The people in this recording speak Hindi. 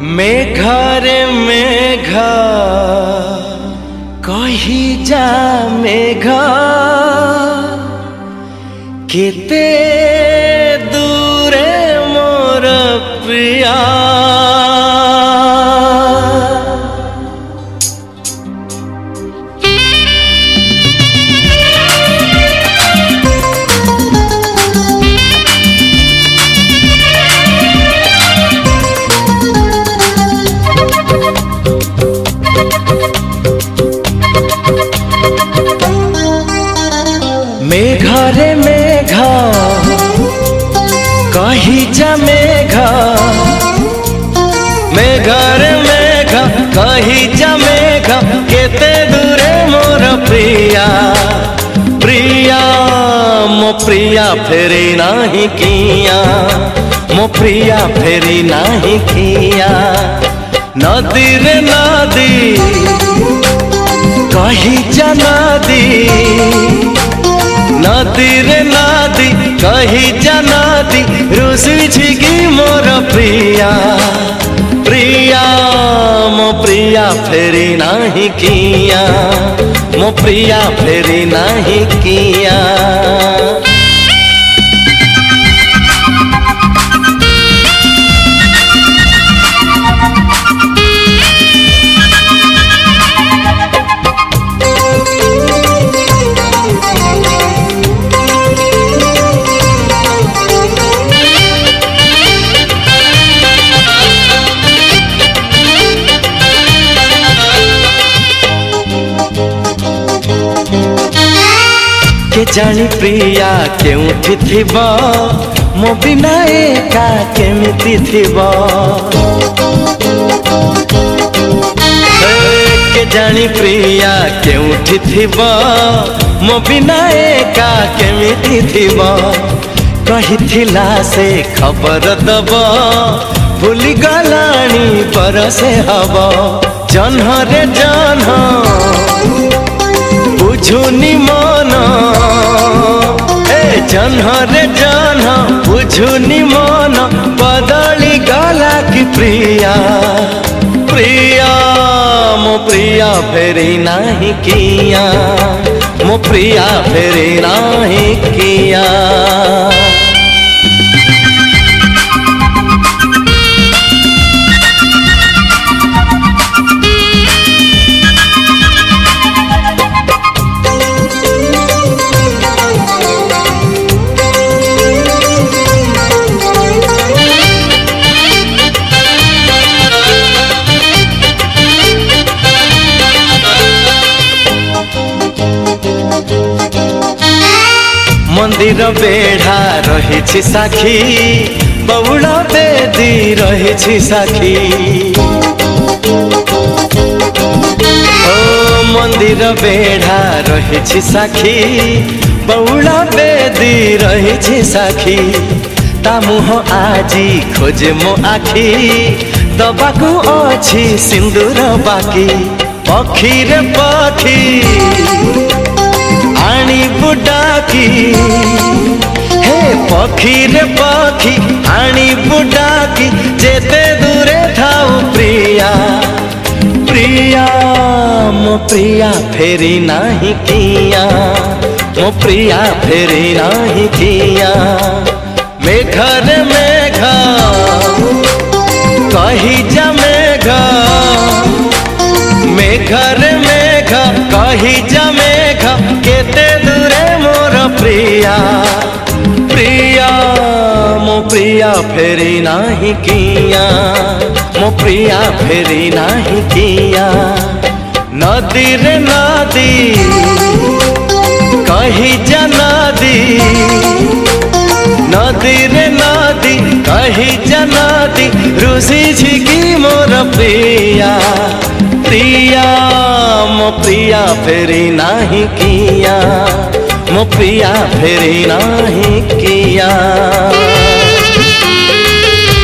मेघा रे मेघा कही जा मेघा केते दूरे मोर प्रिया मेघा रे मेघा, कही जा मेघा। मेघा रे मेघा, कही जा मेघा, केते दूरे मोर प्रिया। प्रिया, मो प्रिया फेरी नाही किया। मो प्रिया फेरी नाही किया। नदी रे नदी, कही जा नदी। নদীরে নদী কহি যা নদী রুষিছি কি মোর প্রিয়া প্রিয়া মো প্রিয়া ফেরি নাহি কিয়া মো প্রিয়া ফেরি নাহি কিয়া जानी प्रिया क्यों थिथिबो मो बिना एका केमिति थिबो के जानी प्रिया क्यों थिथिबो एका केमिति थिबो कहि थिला से खबर दब भूली गलानी परसे हबो जन्ह रे जन्ह, बुझुनी जन्ह रे जन्ह बुझुनि मन, बदली गला कि प्रिया। प्रिया, मो प्रिया फेरी नहीं किया। मो प्रिया फेरी नहीं किया। মন্দির বেড়া রয়েছি সাক্ষী, বউল বেদি রয়েছি সাক্ষী। ও মন্দির বেড়া রয়েছি সাক্ষী, বউল বেদি রয়েছি সাক্ষী। তা মুহ আজি খোঁজে মো আখি, দবাকু অছি সিন্দুর বাকি। পক্ষীর পাখি आनी बुडा की हे पखी रे पखी आनी बुडा की जेते दूरे थाऊ प्रिया। प्रिया, मो प्रिया फेरी नाही किया। मो प्रिया फेरी नाही किया। मेघर मेघा प्रिया प्रिया, मो प्रिया फेरी नाही किया, मो प्रिया फेरी नहीं किया। नदी रे नदी, कही जा नदी नदी रे नदी, कही जा नदी, रुसी झिकी मोर प्रिया। प्रिया, मो प्रिया फेरी नाही किया। मुफिया फेरी नहीं किया।